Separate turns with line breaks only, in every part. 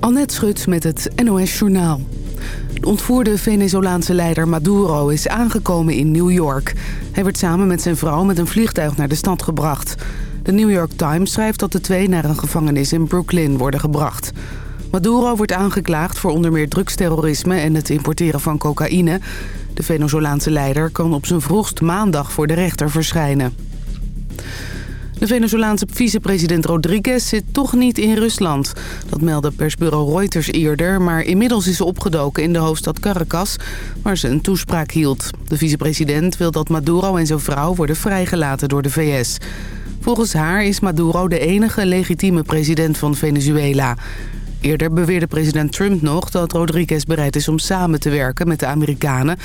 Annette Schut met het NOS Journaal. De ontvoerde Venezolaanse leider Maduro is aangekomen in New York. Hij werd samen met zijn vrouw met een vliegtuig naar de stad gebracht. De New York Times schrijft dat de twee naar een gevangenis in Brooklyn worden gebracht. Maduro wordt aangeklaagd voor onder meer drugsterrorisme en het importeren van cocaïne. De Venezolaanse leider kan op zijn vroegst maandag voor de rechter verschijnen. De Venezolaanse vicepresident Rodriguez zit toch niet in Rusland. Dat meldde persbureau Reuters eerder, maar inmiddels is ze opgedoken in de hoofdstad Caracas, waar ze een toespraak hield. De vicepresident wil dat Maduro en zijn vrouw worden vrijgelaten door de VS. Volgens haar is Maduro de enige legitieme president van Venezuela. Eerder beweerde president Trump nog dat Rodriguez bereid is om samen te werken met de Amerikanen.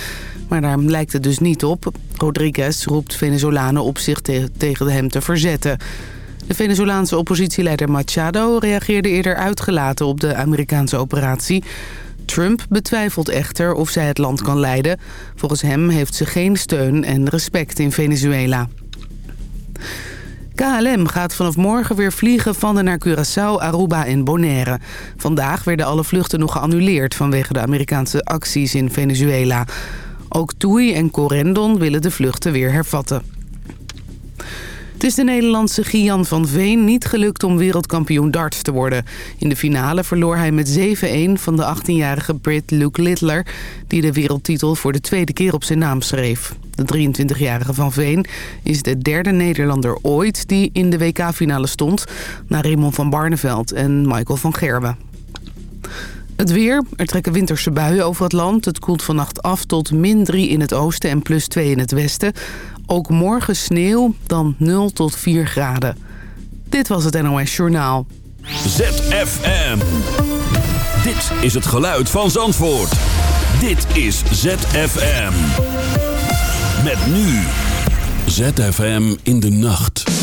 Maar daar lijkt het dus niet op. Rodriguez roept Venezolanen op zich tegen hem te verzetten. De Venezolaanse oppositieleider Machado reageerde eerder uitgelaten op de Amerikaanse operatie. Trump betwijfelt echter of zij het land kan leiden. Volgens hem heeft ze geen steun en respect in Venezuela. KLM gaat vanaf morgen weer vliegen van en naar Curaçao, Aruba en Bonaire. Vandaag werden alle vluchten nog geannuleerd vanwege de Amerikaanse acties in Venezuela. Ook TUI en Corendon willen de vluchten weer hervatten. Het is de Nederlandse Gian van Veen niet gelukt om wereldkampioen darts te worden. In de finale verloor hij met 7-1 van de 18-jarige Brit Luke Littler... die de wereldtitel voor de tweede keer op zijn naam schreef. De 23-jarige Van Veen is de derde Nederlander ooit die in de WK-finale stond... na Raymond van Barneveld en Michael van Gerwen. Het weer. Er trekken winterse buien over het land. Het koelt vannacht af tot min 3 in het oosten en plus 2 in het westen. Ook morgen sneeuw, dan 0 tot 4 graden. Dit was het NOS Journaal.
ZFM. Dit is het geluid van Zandvoort. Dit is ZFM. Met nu. ZFM in de nacht.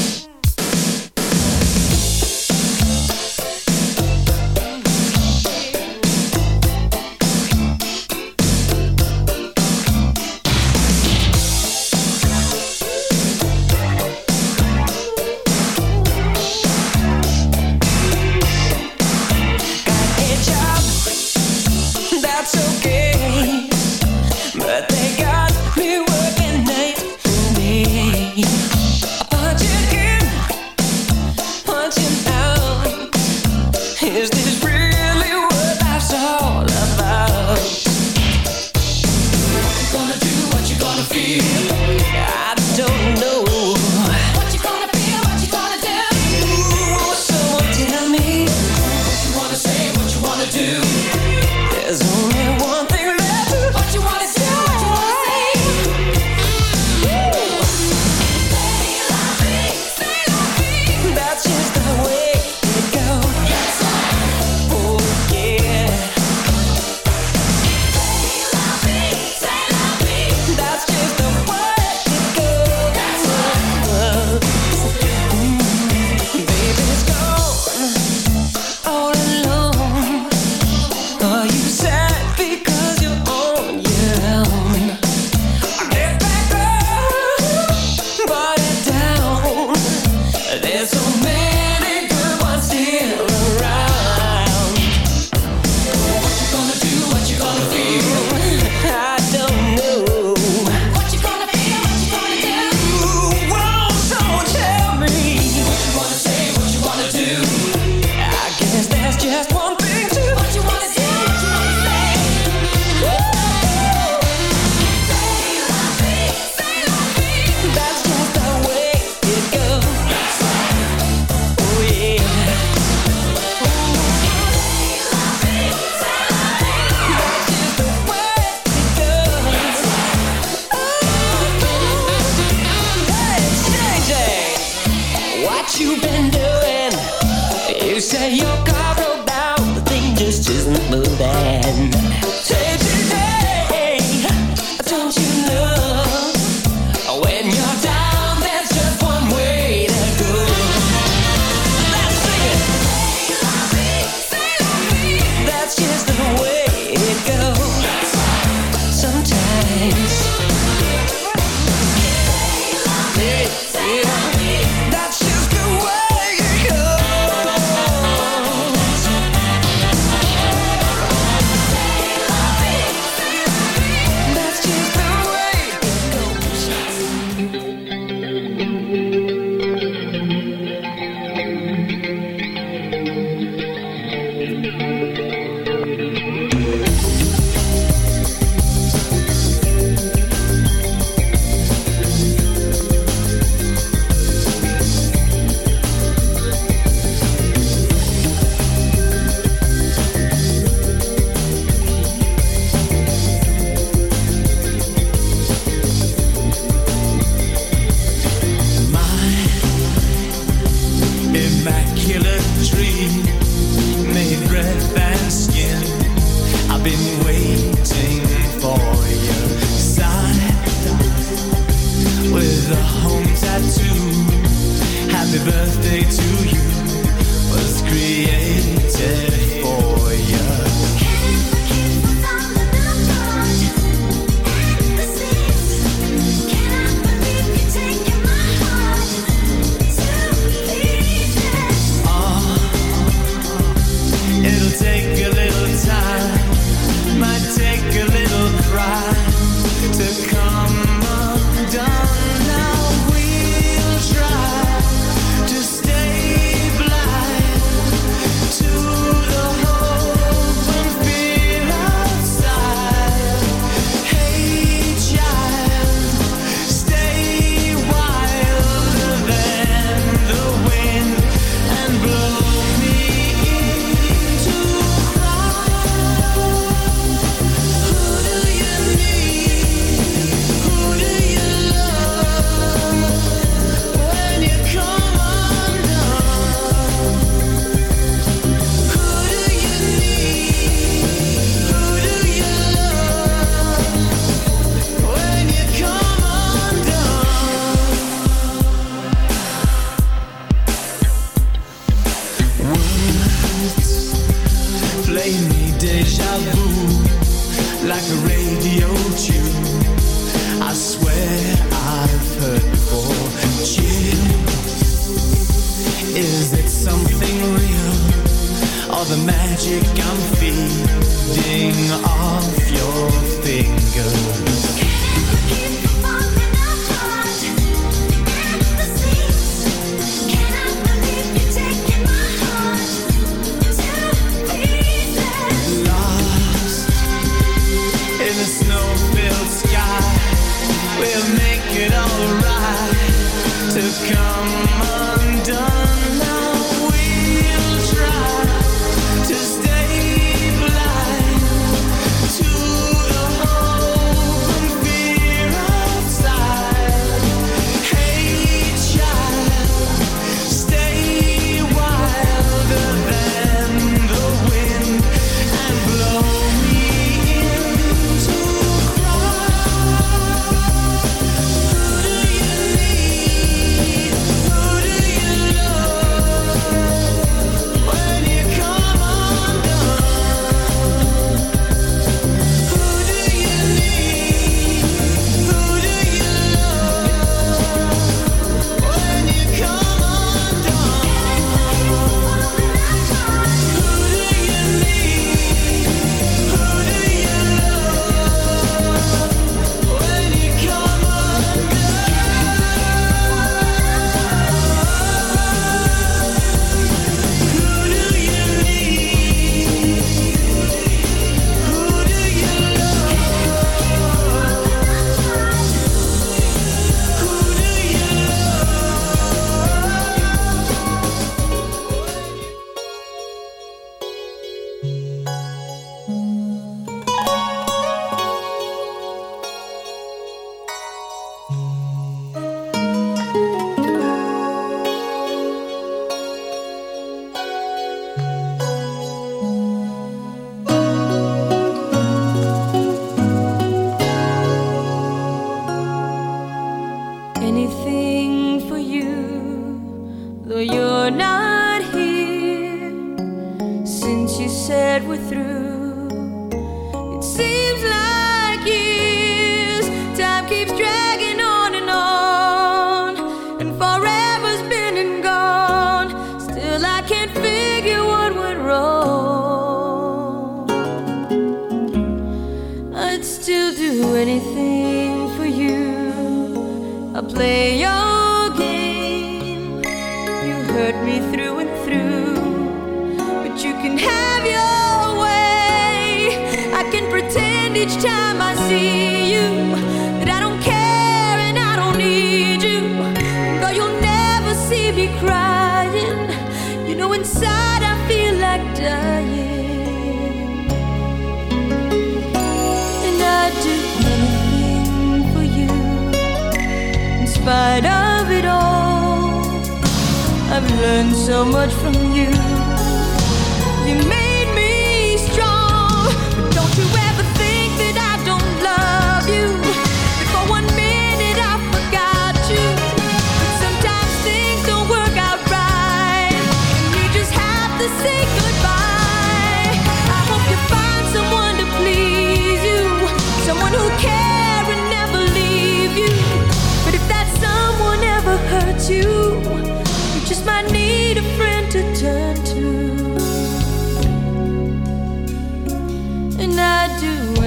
I'm feeding off your fingers.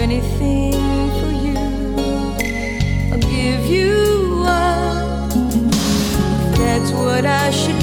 anything for you. I'll give you up. That's what I should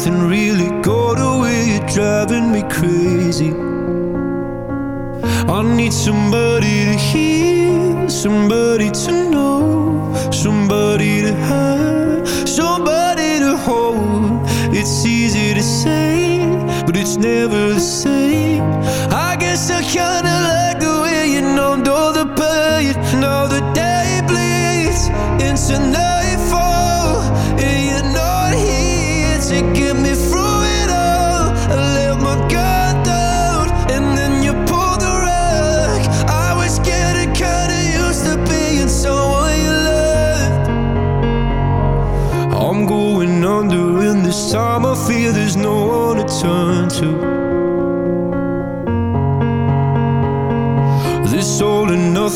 nothing really got away You're driving me crazy. I need somebody to hear Somebody to know Somebody to have Somebody to hold. It's easy to say But it's never the same.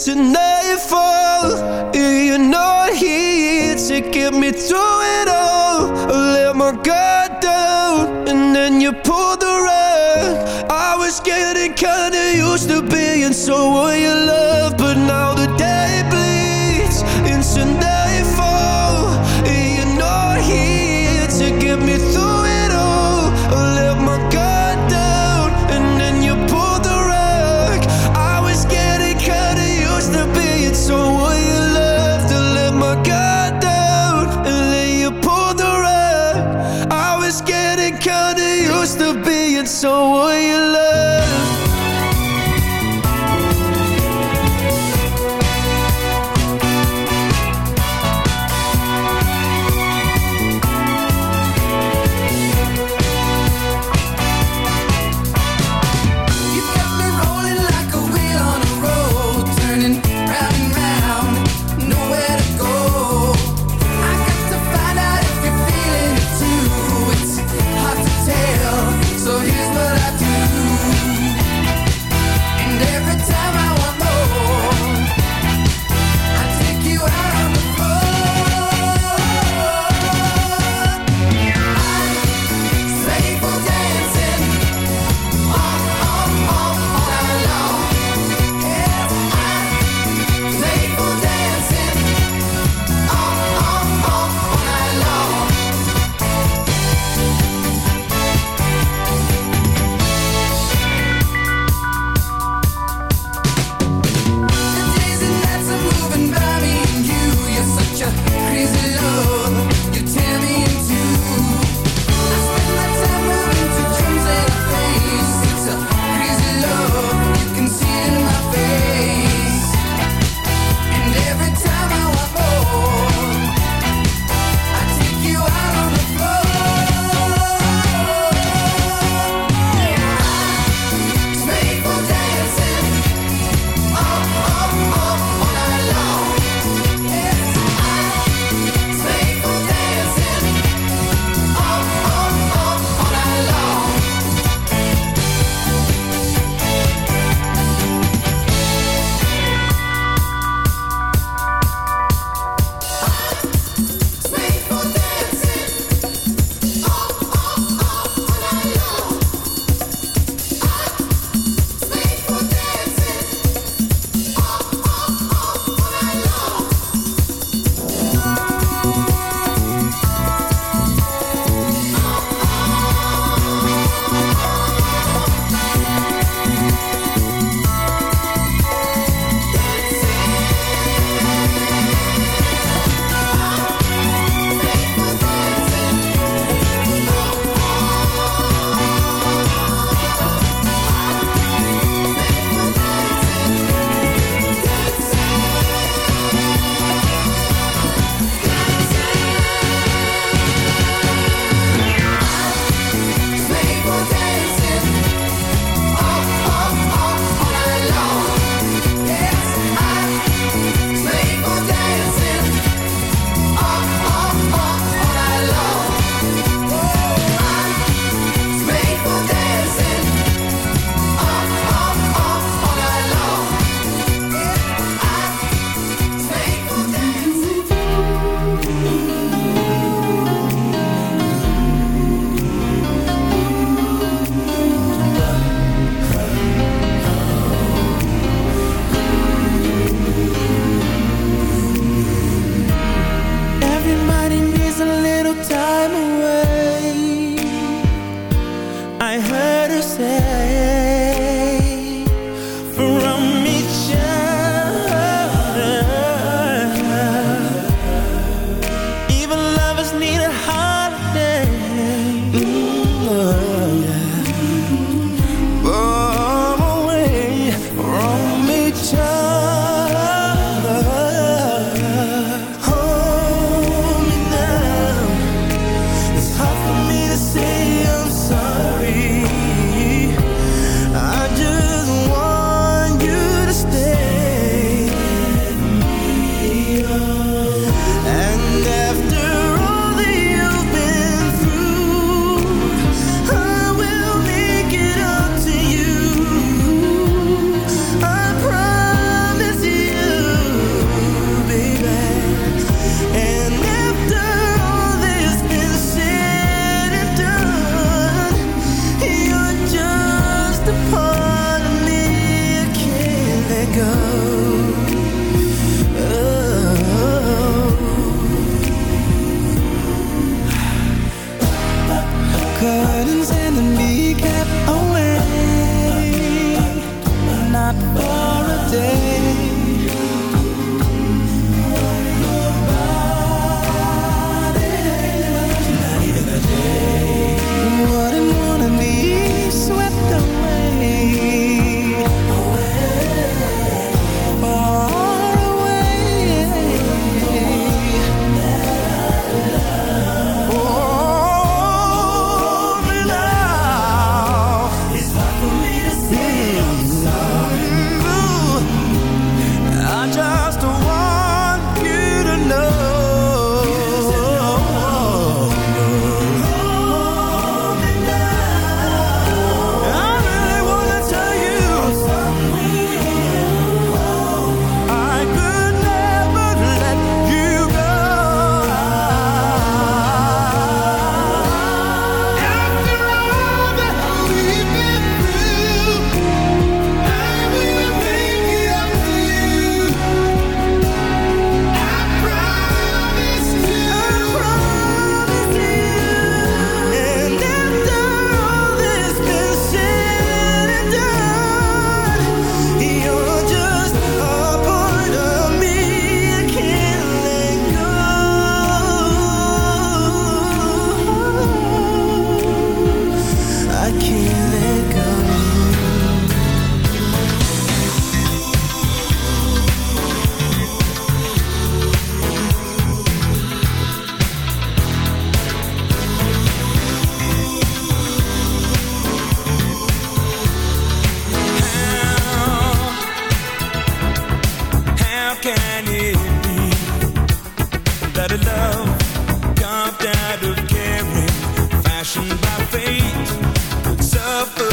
should know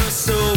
so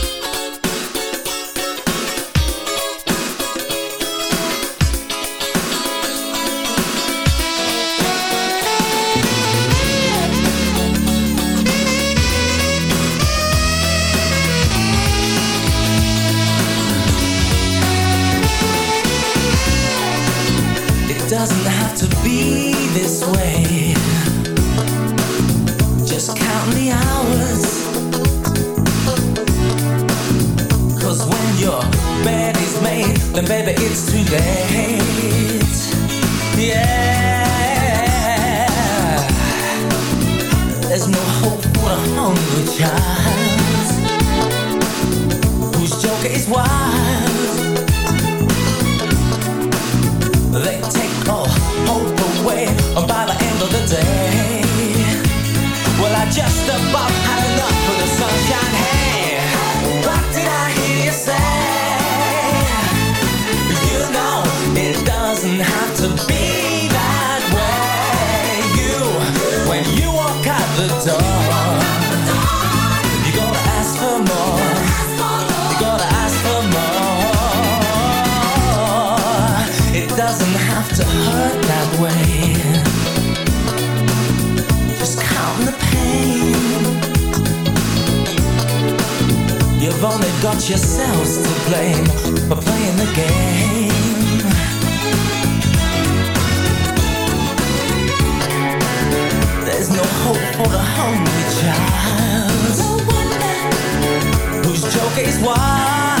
There's no hope for a hungry child whose joker is wild. To hurt that way. Just count the pain. You've only got yourselves to blame for playing the game. There's no hope for the hungry child. Whose joke is wild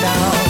now.